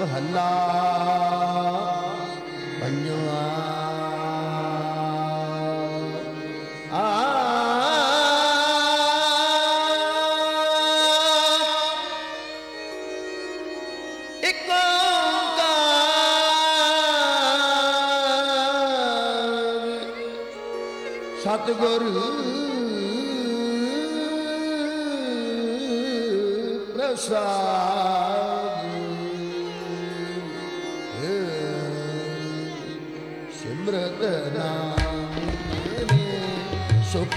महल्ला पंजवा सतगुरु प्रसाद ਸਤਨਾਮ ਸੁਖ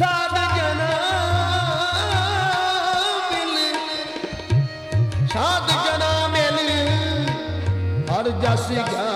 ਸਾਧ ਜਨਾ ਗਾ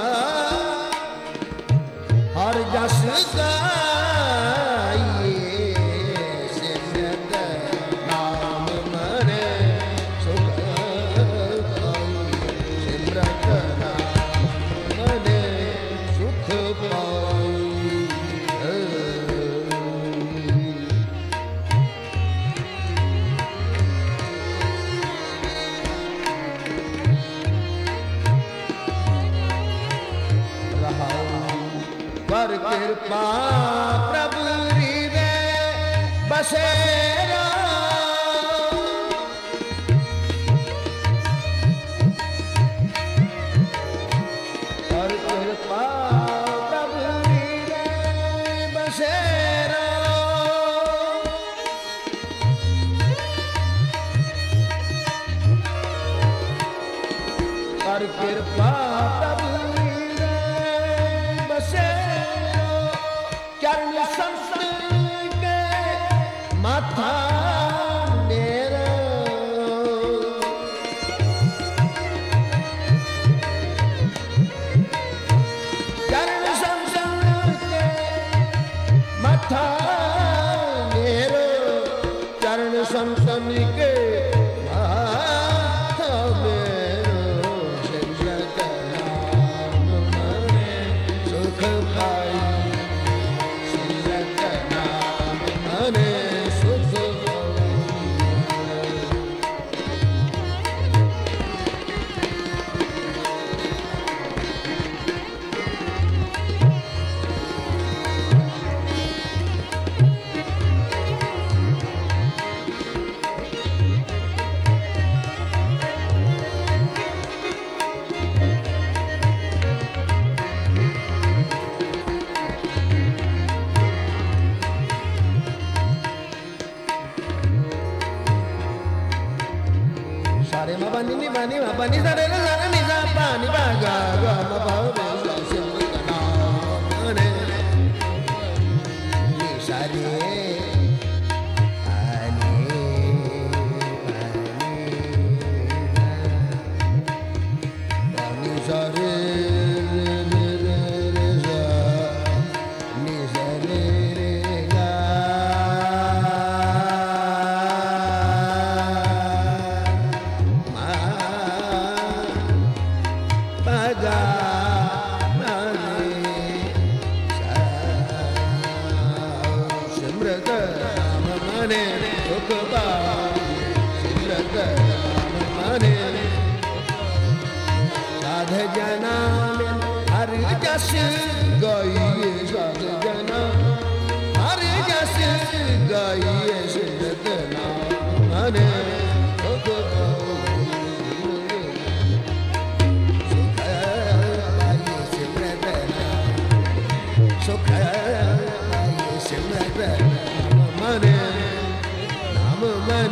सारे मा पाणी नि पाणी मा पाणी सारे रे सारे नि सा पाणी बा गा गा मा पा रे सा सिंग ना रे सारे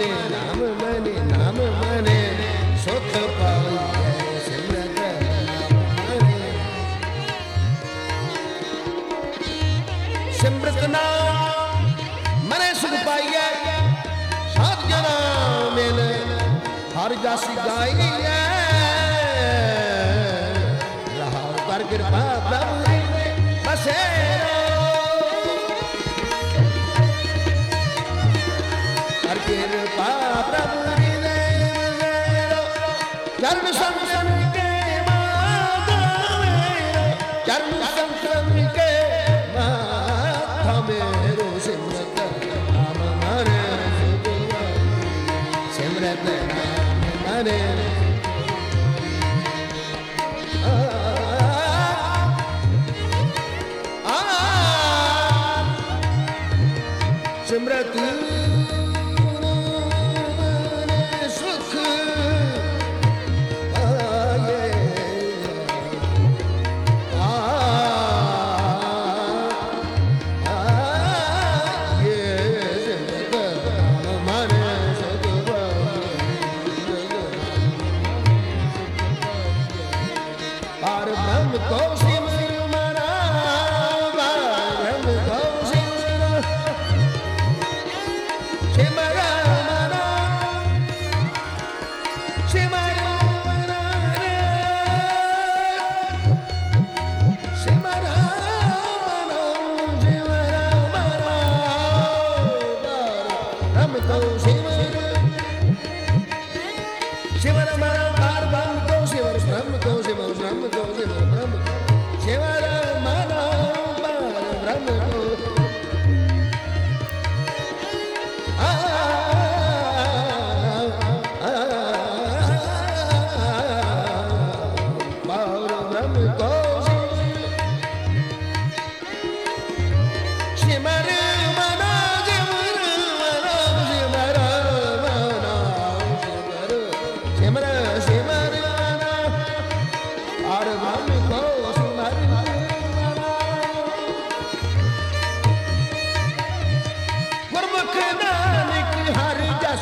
मने नाम मने नाम मने सुख नाम मने जना मेले हर जासी गाई தருண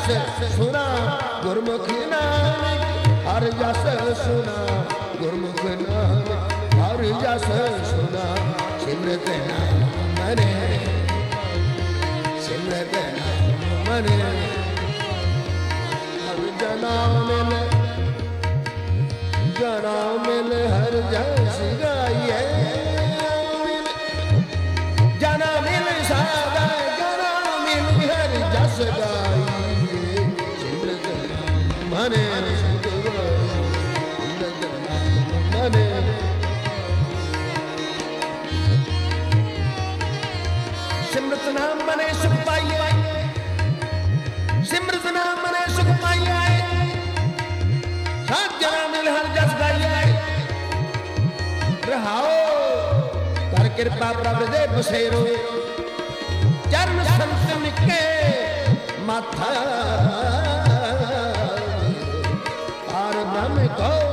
जस सुना, गुरमुख नानक हर जस सुना, गुरमुख नानक हर जस सुना। सिमरत नाम मने। सिमरत नाम मने। हर जना मिले जना मिले, हर जस गाइए। जना मिल, सादा, जना मिल, हर जस गाइए। कृपा प्रभ दे बसेरो। चरण संतन के माथा। पार को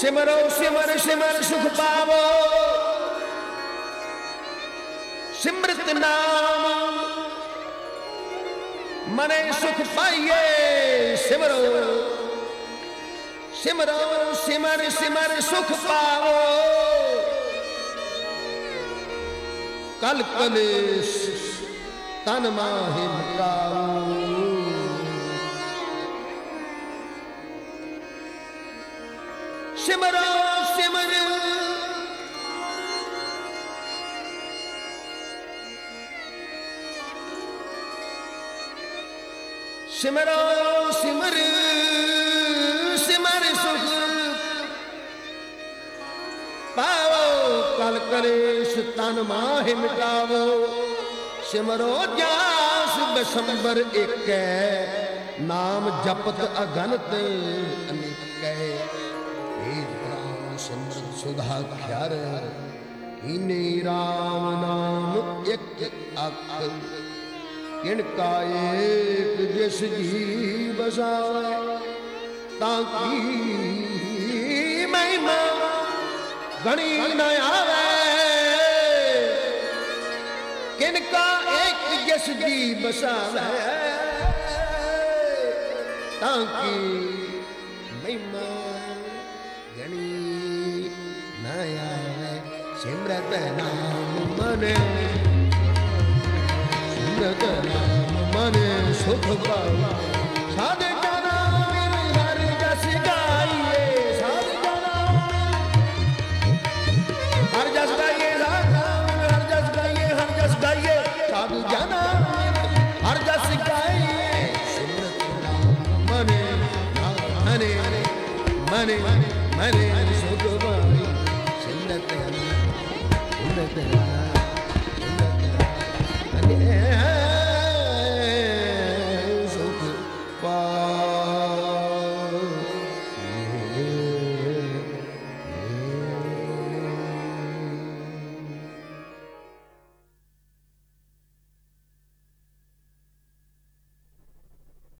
ਸਿਮਰੋ ਸਿਮਰ ਸਿਮਰ ਸੁਖ ਪਾਵੋ ਸਿਮਰਤ ਨਾਮ ਮਨੇ ਸੁਖ ਪਾਈਏ ਸਿਮਰੋ ਸਿਮਰੋ ਸਿਮਰ ਸਿਮਰ ਸੁਖ ਪਾਵੋ कल कलेश तन माहे सिमरो सिमर। सिमरो सिमर। कलेश तन माहि मिटावो। सिमरो जास बसंबर एक। नाम जपत अगणत अनेक। भेद सुधा ख्यार। इने राम नाम एक अख किनका एक जिस जी बसावे। ताकि महिमा गणी न आवे। इनका एक यश जी बसान है। ताकि नया सिमरत नाम मन। सिमरत नाम मन, सुख पावा। மனே மனே சுகமாய் செல்லத்தை உள்ளத்தை